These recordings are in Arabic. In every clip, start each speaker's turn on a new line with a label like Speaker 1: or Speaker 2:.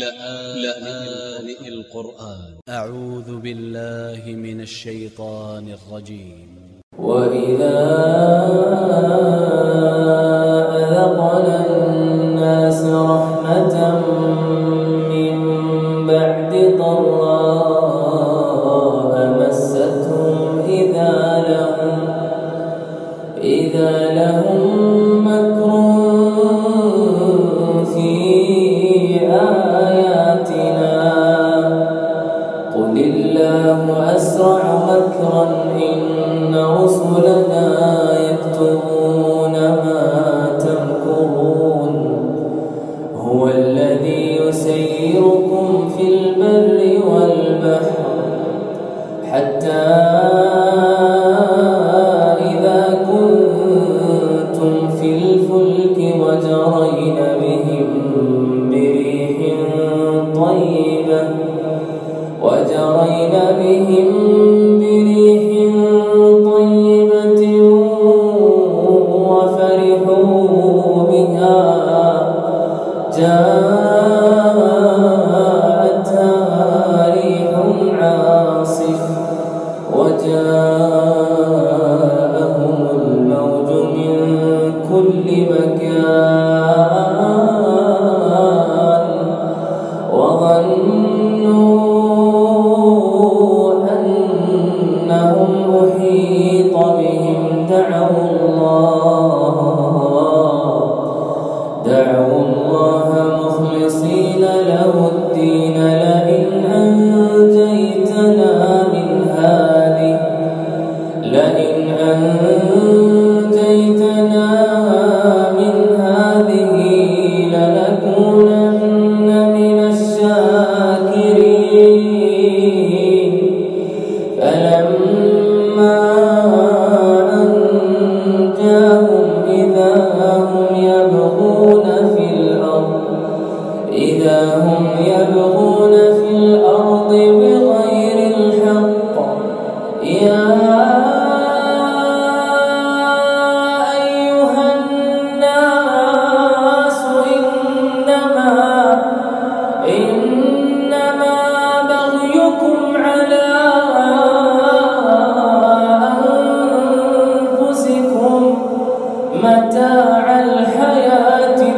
Speaker 1: لآن القرآن. أ ع و ذ ب ا ل ل ه من ا ل ش ي ط ا ن ا ل ج ي م
Speaker 2: و إ ذ ا الناس رحمة من بعد ضر الله أسرع مكرا إن رسلنا يكتبون وجاء أن مع الحياة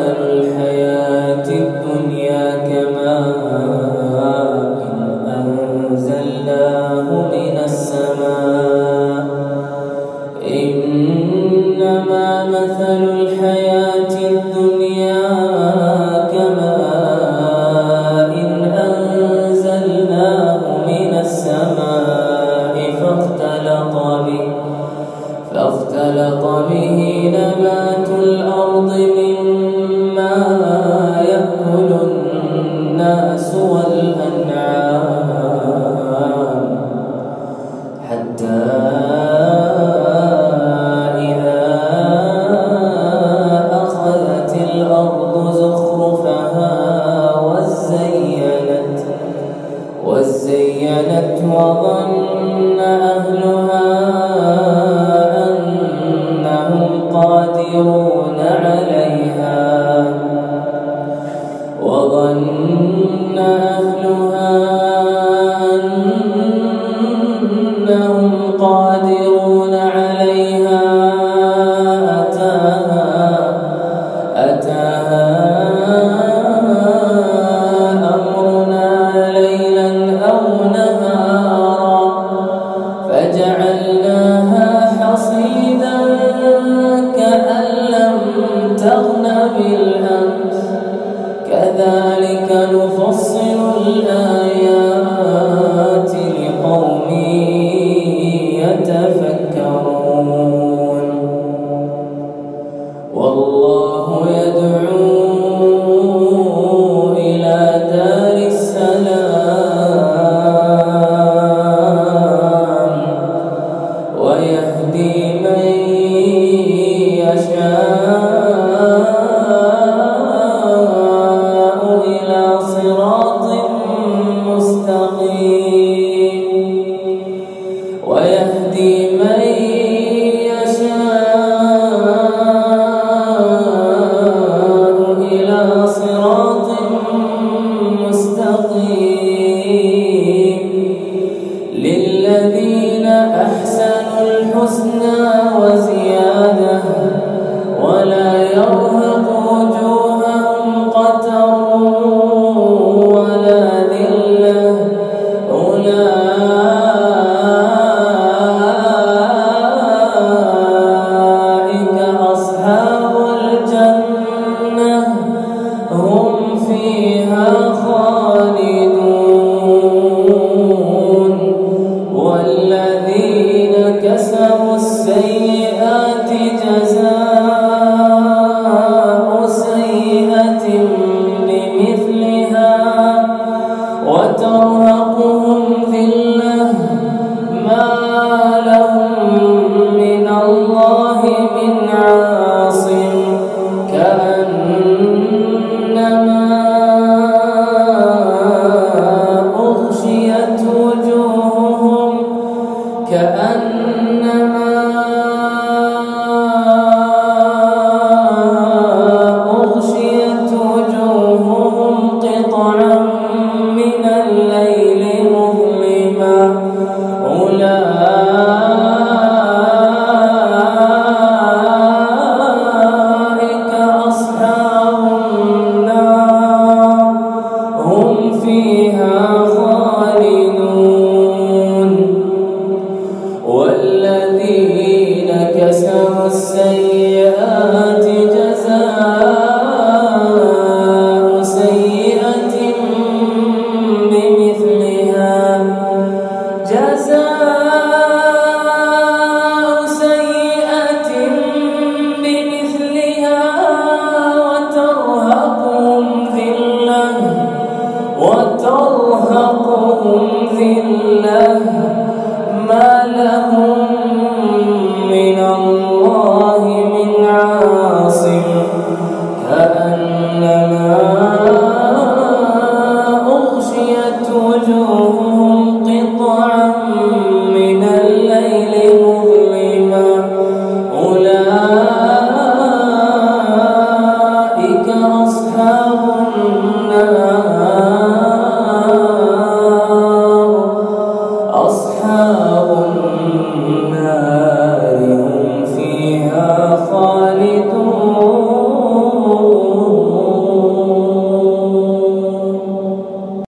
Speaker 2: وظن أهلها أنهم قادرون عليها. وظن أهلها أنهم قادرون عليها. أتاها أتاها أمرنا ليلا كأنما